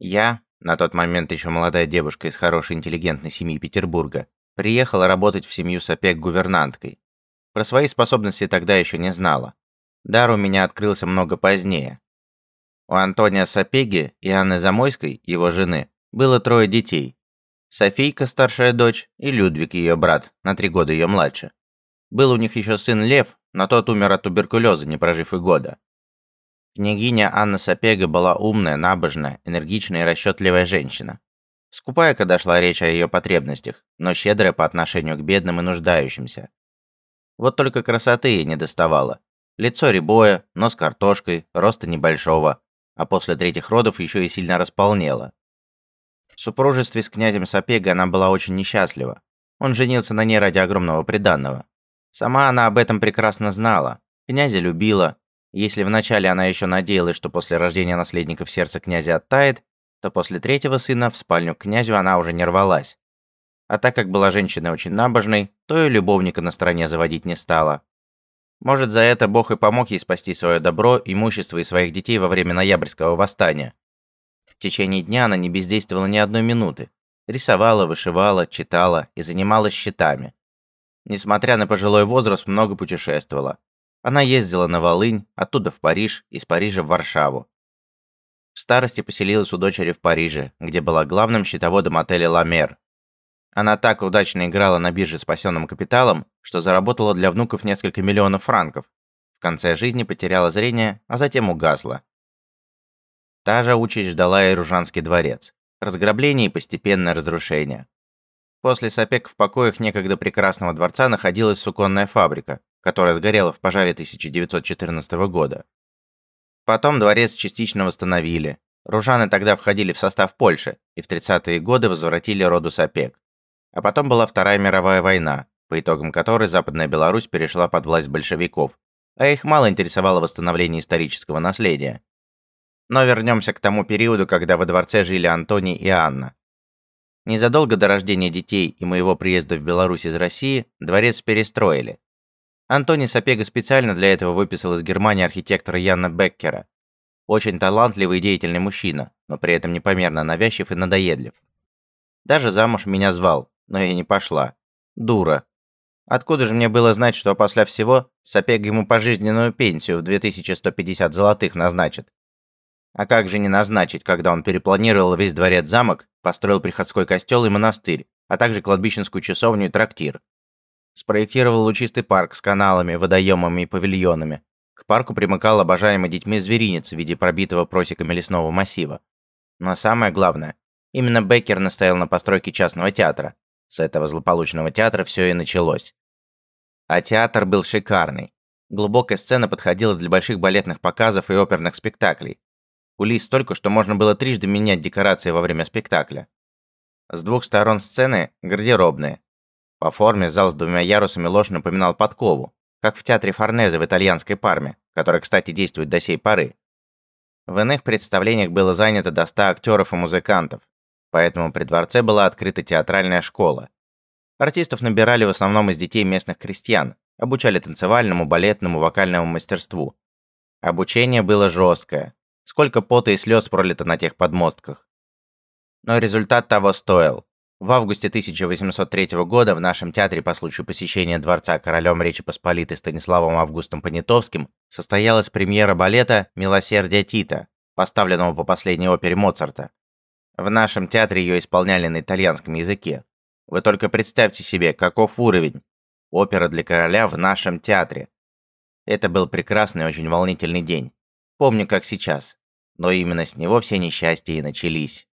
Я, на тот момент еще молодая девушка из хорошей интеллигентной семьи Петербурга, приехала работать в семью Сапег гувернанткой. Про свои способности тогда еще не знала. Дар у меня открылся много позднее. У Антония Сапеги и Анны Замойской, его жены, было трое детей. Софийка, старшая дочь, и Людвиг, ее брат, на три года ее младше. Был у них еще сын Лев, но тот умер от туберкулеза, не прожив и года. Княгиня Анна Сапега была умная, набожная, энергичная и расчетливая женщина. Скупая, когда шла речь о ее потребностях, но щедрая по отношению к бедным и нуждающимся. Вот только красоты ей не доставало. Лицо рябое, нос картошкой, роста небольшого, а после третьих родов еще и сильно располнела. В супружестве с князем Сапега она была очень несчастлива. Он женился на ней ради огромного приданного. Сама она об этом прекрасно знала. Князя любила, если вначале она еще надеялась, что после рождения наследника в сердце князя оттает, то после третьего сына в спальню к князю она уже не рвалась. А так как была женщиной очень набожной, то и любовника на стороне заводить не стала. Может, за это Бог и помог ей спасти свое добро, имущество и своих детей во время ноябрьского восстания. В течение дня она не бездействовала ни одной минуты. Рисовала, вышивала, читала и занималась счетами. Несмотря на пожилой возраст, много путешествовала. Она ездила на Волынь, оттуда в Париж, из Парижа в Варшаву. В старости поселилась у дочери в Париже, где была главным счетоводом отеля «Ламер». Она так удачно играла на бирже спасенным капиталом, что заработала для внуков несколько миллионов франков. В конце жизни потеряла зрение, а затем угасла. Та же участь ждала и Ружанский дворец. Разграбление и постепенное разрушение. После Сапек в покоях некогда прекрасного дворца находилась суконная фабрика, которая сгорела в пожаре 1914 года. Потом дворец частично восстановили. Ружаны тогда входили в состав Польши и в 30-е годы возвратили роду Сапек. А потом была Вторая мировая война, по итогам которой Западная Беларусь перешла под власть большевиков, а их мало интересовало восстановление исторического наследия. Но вернемся к тому периоду, когда во дворце жили Антоний и Анна. Незадолго до рождения детей и моего приезда в Беларусь из России дворец перестроили. Антони Сапега специально для этого выписал из Германии архитектора Яна Беккера. Очень талантливый и деятельный мужчина, но при этом непомерно навязчив и надоедлив. Даже замуж меня звал, но я не пошла. Дура. Откуда же мне было знать, что после всего Сапега ему пожизненную пенсию в 2150 золотых назначит? А как же не назначить, когда он перепланировал весь дворец-замок, построил приходской костел и монастырь, а также кладбищенскую часовню и трактир? Спроектировал лучистый парк с каналами, водоемами и павильонами. К парку примыкал обожаемый детьми зверинец в виде пробитого просеками лесного массива. Но самое главное, именно Беккер настоял на постройке частного театра. С этого злополучного театра все и началось. А театр был шикарный. Глубокая сцена подходила для больших балетных показов и оперных спектаклей. Кулис столько, что можно было трижды менять декорации во время спектакля. С двух сторон сцены – гардеробные, по форме зал с двумя ярусами ложь напоминал подкову, как в театре Форнезе в итальянской Парме, который, кстати, действует до сей поры. В иных представлениях было занято до 100 актеров и музыкантов, поэтому при дворце была открыта театральная школа. Артистов набирали в основном из детей местных крестьян, обучали танцевальному, балетному, вокальному мастерству. Обучение было жесткое. Сколько пота и слез пролито на тех подмостках. Но результат того стоил. В августе 1803 года в нашем театре по случаю посещения дворца королем Речи Посполитой Станиславом Августом Понятовским состоялась премьера балета «Милосердие Тита», поставленного по последней опере Моцарта. В нашем театре ее исполняли на итальянском языке. Вы только представьте себе, каков уровень. Опера для короля в нашем театре. Это был прекрасный очень волнительный день. Помню, как сейчас. Но именно с него все несчастья и начались.